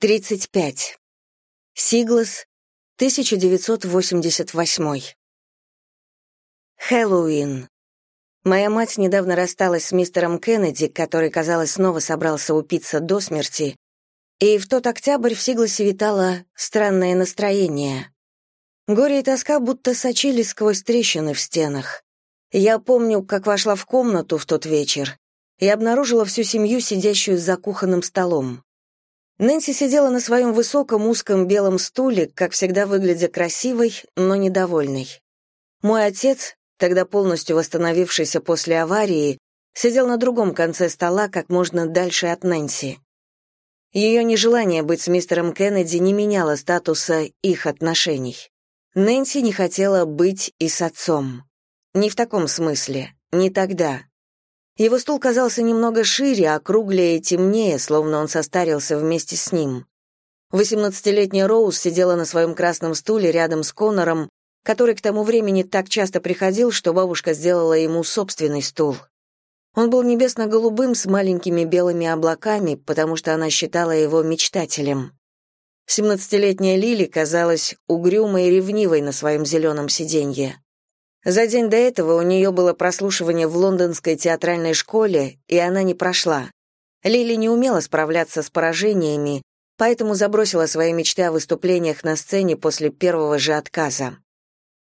35. Сиглас, 1988. Хэллоуин. Моя мать недавно рассталась с мистером Кеннеди, который, казалось, снова собрался упиться до смерти, и в тот октябрь в Сигласе витало странное настроение. Горе и тоска будто сочились сквозь трещины в стенах. Я помню, как вошла в комнату в тот вечер и обнаружила всю семью, сидящую за кухонным столом. Нэнси сидела на своем высоком узком белом стуле, как всегда выглядя красивой, но недовольной. Мой отец, тогда полностью восстановившийся после аварии, сидел на другом конце стола, как можно дальше от Нэнси. Ее нежелание быть с мистером Кеннеди не меняло статуса их отношений. Нэнси не хотела быть и с отцом. Не в таком смысле, не тогда. Его стул казался немного шире, округлее и темнее, словно он состарился вместе с ним. Восемнадцатилетняя Роуз сидела на своем красном стуле рядом с Конором, который к тому времени так часто приходил, что бабушка сделала ему собственный стул. Он был небесно-голубым с маленькими белыми облаками, потому что она считала его мечтателем. Семнадцатилетняя Лили казалась угрюмой и ревнивой на своем зеленом сиденье. За день до этого у нее было прослушивание в лондонской театральной школе, и она не прошла. Лили не умела справляться с поражениями, поэтому забросила свои мечты о выступлениях на сцене после первого же отказа.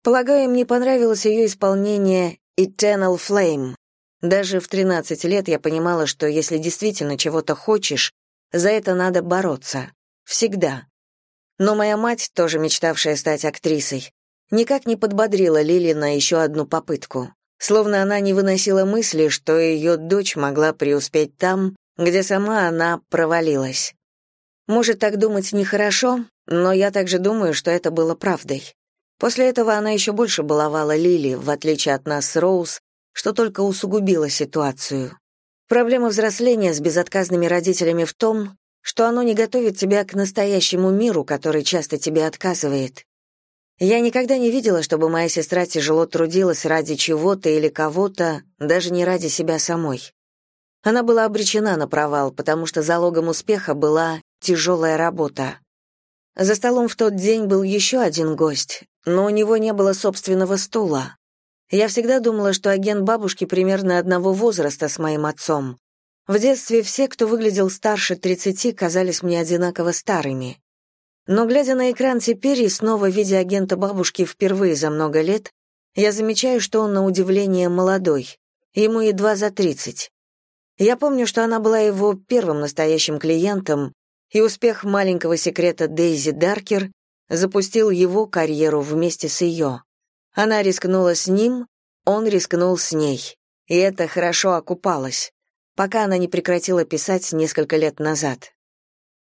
Полагаю, мне понравилось ее исполнение «Eternal Flame». Даже в 13 лет я понимала, что если действительно чего-то хочешь, за это надо бороться. Всегда. Но моя мать, тоже мечтавшая стать актрисой, никак не подбодрила Лили на еще одну попытку. Словно она не выносила мысли, что ее дочь могла преуспеть там, где сама она провалилась. Может, так думать нехорошо, но я также думаю, что это было правдой. После этого она еще больше баловала Лили, в отличие от нас с Роуз, что только усугубило ситуацию. Проблема взросления с безотказными родителями в том, что оно не готовит тебя к настоящему миру, который часто тебе отказывает. Я никогда не видела, чтобы моя сестра тяжело трудилась ради чего-то или кого-то, даже не ради себя самой. Она была обречена на провал, потому что залогом успеха была тяжелая работа. За столом в тот день был еще один гость, но у него не было собственного стула. Я всегда думала, что агент бабушки примерно одного возраста с моим отцом. В детстве все, кто выглядел старше 30, казались мне одинаково старыми. Но глядя на экран теперь и снова видя агента бабушки впервые за много лет, я замечаю, что он на удивление молодой. Ему едва за 30. Я помню, что она была его первым настоящим клиентом, и успех маленького секрета Дейзи Даркер запустил его карьеру вместе с ее. Она рискнула с ним, он рискнул с ней. И это хорошо окупалось, пока она не прекратила писать несколько лет назад.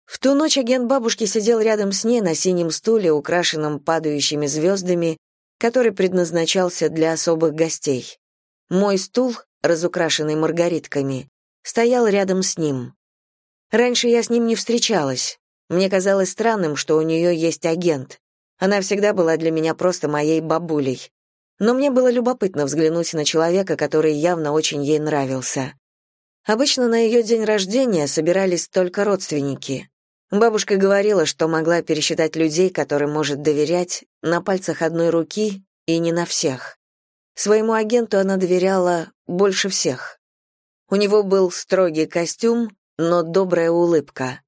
В ту ночь агент бабушки сидел рядом с ней на синем стуле, украшенном падающими звездами, который предназначался для особых гостей. Мой стул, разукрашенный маргаритками, стоял рядом с ним. Раньше я с ним не встречалась. Мне казалось странным, что у нее есть агент. Она всегда была для меня просто моей бабулей. Но мне было любопытно взглянуть на человека, который явно очень ей нравился. Обычно на ее день рождения собирались только родственники. Бабушка говорила, что могла пересчитать людей, которым может доверять, на пальцах одной руки и не на всех. Своему агенту она доверяла больше всех. У него был строгий костюм, но добрая улыбка.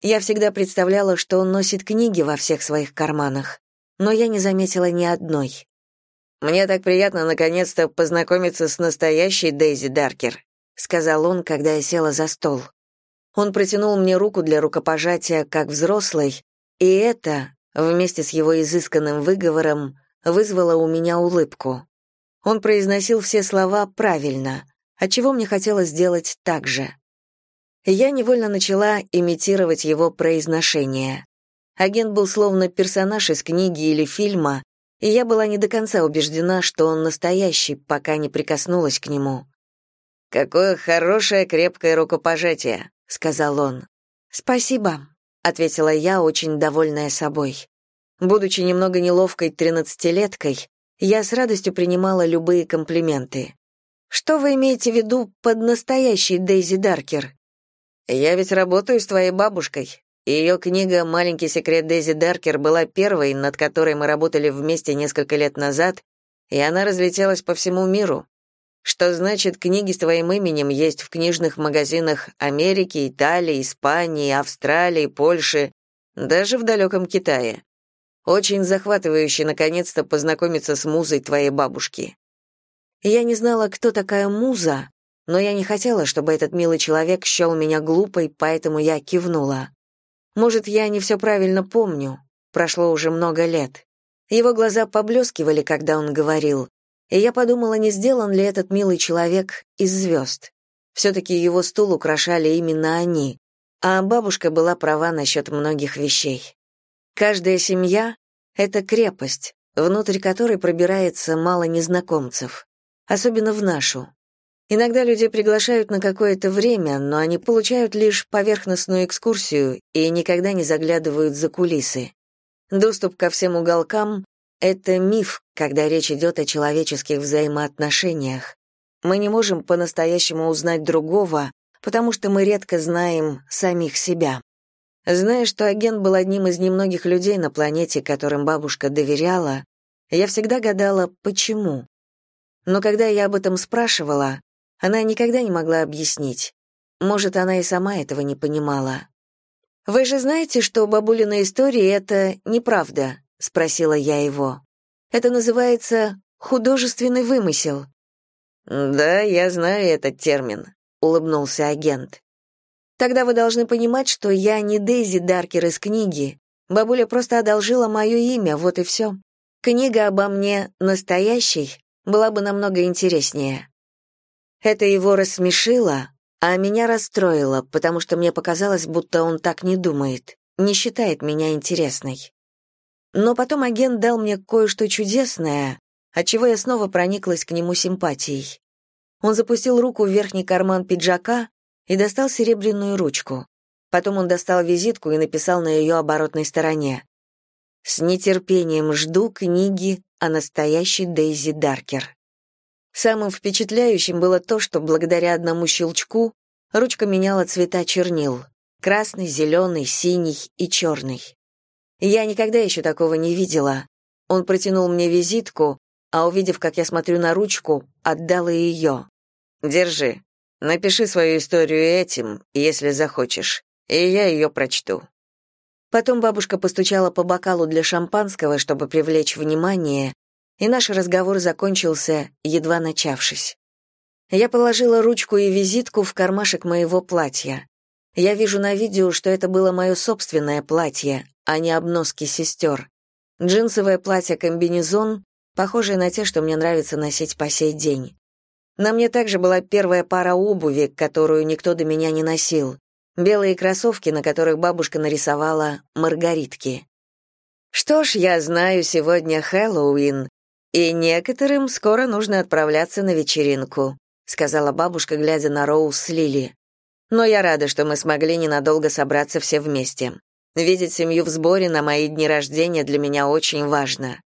Я всегда представляла, что он носит книги во всех своих карманах, но я не заметила ни одной. «Мне так приятно наконец-то познакомиться с настоящей Дейзи Даркер», сказал он, когда я села за стол. Он протянул мне руку для рукопожатия как взрослый, и это, вместе с его изысканным выговором, вызвало у меня улыбку. Он произносил все слова правильно, отчего мне хотелось сделать так же. Я невольно начала имитировать его произношение. Агент был словно персонаж из книги или фильма, и я была не до конца убеждена, что он настоящий, пока не прикоснулась к нему. «Какое хорошее крепкое рукопожатие», сказал он. Спасибо, ответила я, очень довольная собой. Будучи немного неловкой тринадцатилеткой, я с радостью принимала любые комплименты. Что вы имеете в виду под настоящей Дейзи Даркер? Я ведь работаю с твоей бабушкой. Ее книга «Маленький секрет Дейзи Даркер» была первой, над которой мы работали вместе несколько лет назад, и она разлетелась по всему миру. Что значит, книги с твоим именем есть в книжных магазинах Америки, Италии, Испании, Австралии, Польши, даже в далеком Китае. Очень захватывающе наконец-то познакомиться с музой твоей бабушки. Я не знала, кто такая муза, но я не хотела, чтобы этот милый человек счел меня глупой, поэтому я кивнула. Может, я не все правильно помню. Прошло уже много лет. Его глаза поблескивали, когда он говорил, и я подумала, не сделан ли этот милый человек из звезд. Все-таки его стул украшали именно они, а бабушка была права насчет многих вещей. Каждая семья — это крепость, внутрь которой пробирается мало незнакомцев, особенно в нашу. Иногда людей приглашают на какое-то время, но они получают лишь поверхностную экскурсию и никогда не заглядывают за кулисы. Доступ ко всем уголкам — это миф, когда речь идет о человеческих взаимоотношениях. Мы не можем по-настоящему узнать другого, потому что мы редко знаем самих себя. Зная, что агент был одним из немногих людей на планете, которым бабушка доверяла, я всегда гадала, почему. Но когда я об этом спрашивала, она никогда не могла объяснить. Может, она и сама этого не понимала. «Вы же знаете, что бабулина истории — это неправда?» — спросила я его. «Это называется художественный вымысел». «Да, я знаю этот термин», — улыбнулся агент. «Тогда вы должны понимать, что я не Дейзи Даркер из книги. Бабуля просто одолжила мое имя, вот и все. Книга обо мне настоящей была бы намного интереснее». Это его рассмешило, а меня расстроило, потому что мне показалось, будто он так не думает, не считает меня интересной. Но потом агент дал мне кое-что чудесное, отчего я снова прониклась к нему симпатией. Он запустил руку в верхний карман пиджака и достал серебряную ручку. Потом он достал визитку и написал на ее оборотной стороне. «С нетерпением жду книги о настоящей Дейзи Даркер». Самым впечатляющим было то, что благодаря одному щелчку ручка меняла цвета чернил — красный, зеленый, синий и черный. Я никогда еще такого не видела. Он протянул мне визитку, а увидев, как я смотрю на ручку, отдал ее. «Держи. Напиши свою историю этим, если захочешь, и я ее прочту». Потом бабушка постучала по бокалу для шампанского, чтобы привлечь внимание, и наш разговор закончился, едва начавшись. Я положила ручку и визитку в кармашек моего платья. Я вижу на видео, что это было мое собственное платье, а не обноски сестер. Джинсовое платье-комбинезон, похожее на те, что мне нравится носить по сей день. На мне также была первая пара обуви, которую никто до меня не носил. Белые кроссовки, на которых бабушка нарисовала маргаритки. Что ж, я знаю, сегодня Хэллоуин, «И некоторым скоро нужно отправляться на вечеринку», сказала бабушка, глядя на Роуз с Лили. «Но я рада, что мы смогли ненадолго собраться все вместе. Видеть семью в сборе на мои дни рождения для меня очень важно.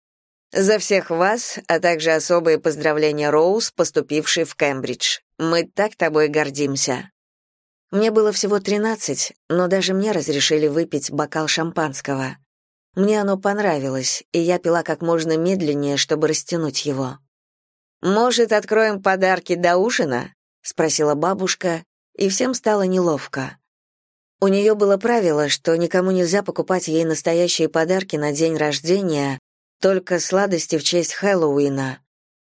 За всех вас, а также особые поздравления Роуз, поступившей в Кембридж. Мы так тобой гордимся». Мне было всего тринадцать, но даже мне разрешили выпить бокал шампанского. Мне оно понравилось, и я пила как можно медленнее, чтобы растянуть его. «Может, откроем подарки до ужина?» — спросила бабушка, и всем стало неловко. У нее было правило, что никому нельзя покупать ей настоящие подарки на день рождения, только сладости в честь Хэллоуина.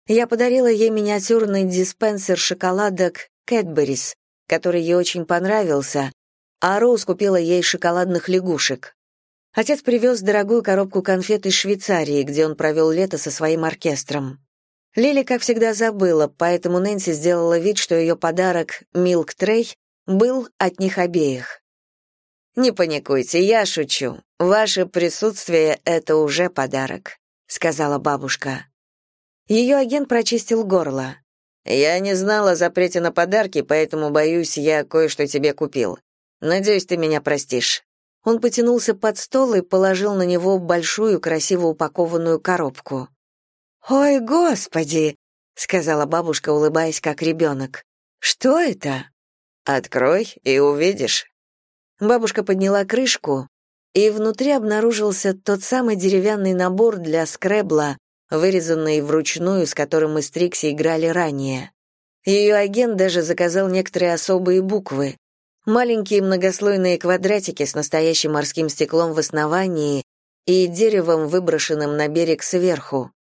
Я подарила ей миниатюрный диспенсер шоколадок Кэтберис, который ей очень понравился, а Роуз купила ей шоколадных лягушек. Отец привез дорогую коробку конфет из Швейцарии, где он провел лето со своим оркестром. Лили, как всегда, забыла, поэтому Нэнси сделала вид, что ее подарок «Милк Трей» был от них обеих. «Не паникуйте, я шучу. Ваше присутствие — это уже подарок», — сказала бабушка. Ее агент прочистил горло. «Я не знала о запрете на подарки, поэтому, боюсь, я кое-что тебе купил. Надеюсь, ты меня простишь». Он потянулся под стол и положил на него большую, красиво упакованную коробку. «Ой, господи!» — сказала бабушка, улыбаясь как ребенок. «Что это?» «Открой и увидишь». Бабушка подняла крышку, и внутри обнаружился тот самый деревянный набор для скребла, вырезанный вручную, с которым мы с Трикси играли ранее. Ее агент даже заказал некоторые особые буквы. Маленькие многослойные квадратики с настоящим морским стеклом в основании и деревом, выброшенным на берег сверху.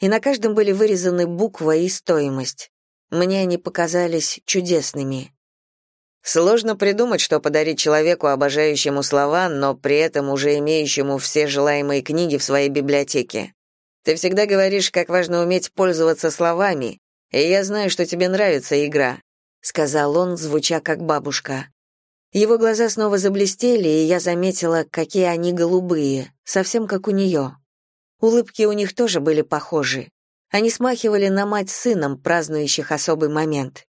И на каждом были вырезаны буква и стоимость. Мне они показались чудесными. Сложно придумать, что подарить человеку, обожающему слова, но при этом уже имеющему все желаемые книги в своей библиотеке. Ты всегда говоришь, как важно уметь пользоваться словами, и я знаю, что тебе нравится игра», — сказал он, звуча как бабушка. Его глаза снова заблестели, и я заметила, какие они голубые, совсем как у нее. Улыбки у них тоже были похожи. Они смахивали на мать с сыном, празднующих особый момент.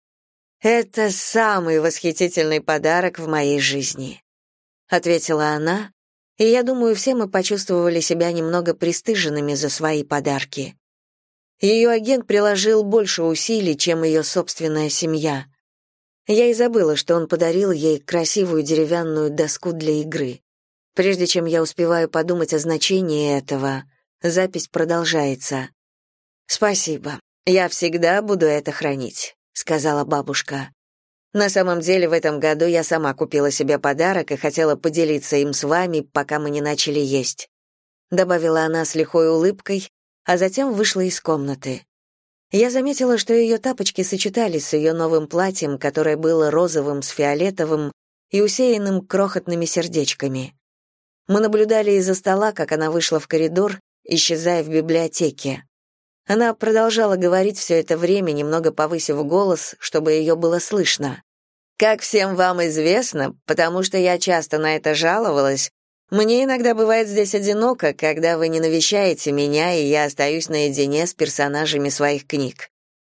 «Это самый восхитительный подарок в моей жизни», — ответила она, и я думаю, все мы почувствовали себя немного пристыженными за свои подарки. Ее агент приложил больше усилий, чем ее собственная семья. Я и забыла, что он подарил ей красивую деревянную доску для игры. Прежде чем я успеваю подумать о значении этого, запись продолжается. «Спасибо. Я всегда буду это хранить» сказала бабушка. На самом деле, в этом году я сама купила себе подарок и хотела поделиться им с вами, пока мы не начали есть, добавила она с лихой улыбкой, а затем вышла из комнаты. Я заметила, что ее тапочки сочетались с ее новым платьем, которое было розовым с фиолетовым и усеянным крохотными сердечками. Мы наблюдали из-за стола, как она вышла в коридор, исчезая в библиотеке. Она продолжала говорить все это время, немного повысив голос, чтобы ее было слышно. «Как всем вам известно, потому что я часто на это жаловалась, мне иногда бывает здесь одиноко, когда вы не навещаете меня, и я остаюсь наедине с персонажами своих книг.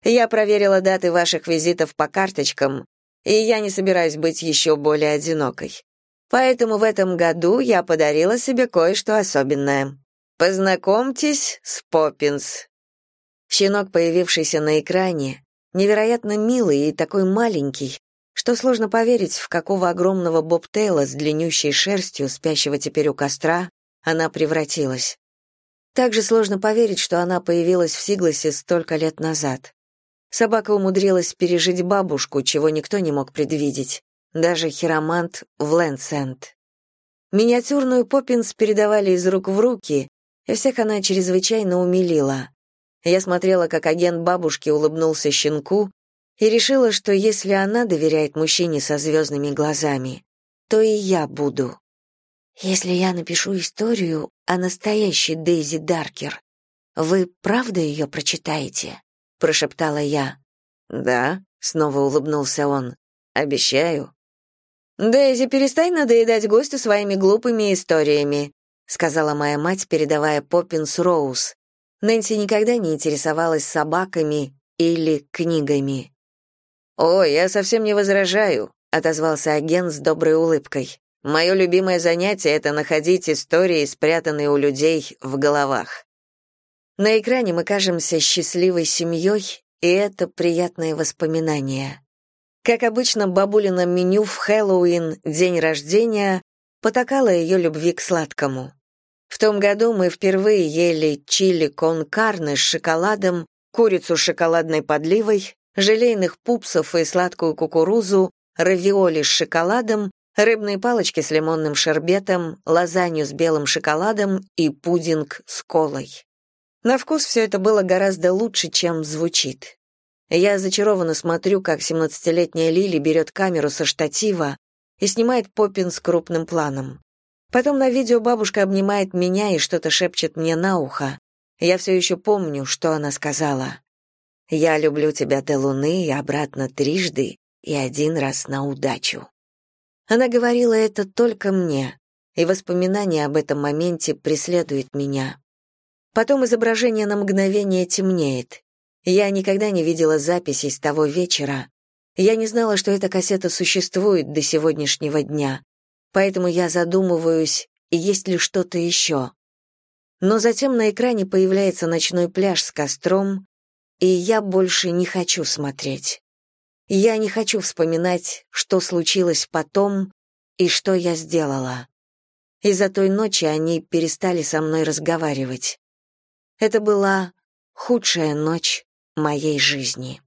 Я проверила даты ваших визитов по карточкам, и я не собираюсь быть еще более одинокой. Поэтому в этом году я подарила себе кое-что особенное. Познакомьтесь с Поппинс, Щенок, появившийся на экране, невероятно милый и такой маленький, что сложно поверить, в какого огромного бобтейла с длиннющей шерстью, спящего теперь у костра, она превратилась. Также сложно поверить, что она появилась в Сигласе столько лет назад. Собака умудрилась пережить бабушку, чего никто не мог предвидеть, даже хиромант в Лэнсенд. Миниатюрную Поппинс передавали из рук в руки, и всех она чрезвычайно умилила. Я смотрела, как агент бабушки улыбнулся щенку, и решила, что если она доверяет мужчине со звездными глазами, то и я буду. Если я напишу историю о настоящей Дейзи Даркер, вы правда ее прочитаете? прошептала я. Да, снова улыбнулся он. Обещаю. Дейзи, перестань надоедать гостю своими глупыми историями, сказала моя мать, передавая Поппинс Роуз. Нэнси никогда не интересовалась собаками или книгами. «О, я совсем не возражаю», — отозвался агент с доброй улыбкой. «Мое любимое занятие — это находить истории, спрятанные у людей в головах». На экране мы кажемся счастливой семьей, и это приятные воспоминания. Как обычно, бабулина меню в Хэллоуин, день рождения, потакала ее любви к сладкому. В том году мы впервые ели чили кон карне с шоколадом, курицу с шоколадной подливой, желейных пупсов и сладкую кукурузу, равиоли с шоколадом, рыбные палочки с лимонным шербетом, лазанью с белым шоколадом и пудинг с колой. На вкус все это было гораздо лучше, чем звучит. Я зачарованно смотрю, как 17-летняя Лили берет камеру со штатива и снимает Поппин с крупным планом. Потом на видео бабушка обнимает меня и что-то шепчет мне на ухо. Я все еще помню, что она сказала. «Я люблю тебя до луны и обратно трижды и один раз на удачу». Она говорила это только мне, и воспоминание об этом моменте преследует меня. Потом изображение на мгновение темнеет. Я никогда не видела записей с того вечера. Я не знала, что эта кассета существует до сегодняшнего дня поэтому я задумываюсь, есть ли что-то еще. Но затем на экране появляется ночной пляж с костром, и я больше не хочу смотреть. Я не хочу вспоминать, что случилось потом, и что я сделала. Из-за той ночи они перестали со мной разговаривать. Это была худшая ночь моей жизни.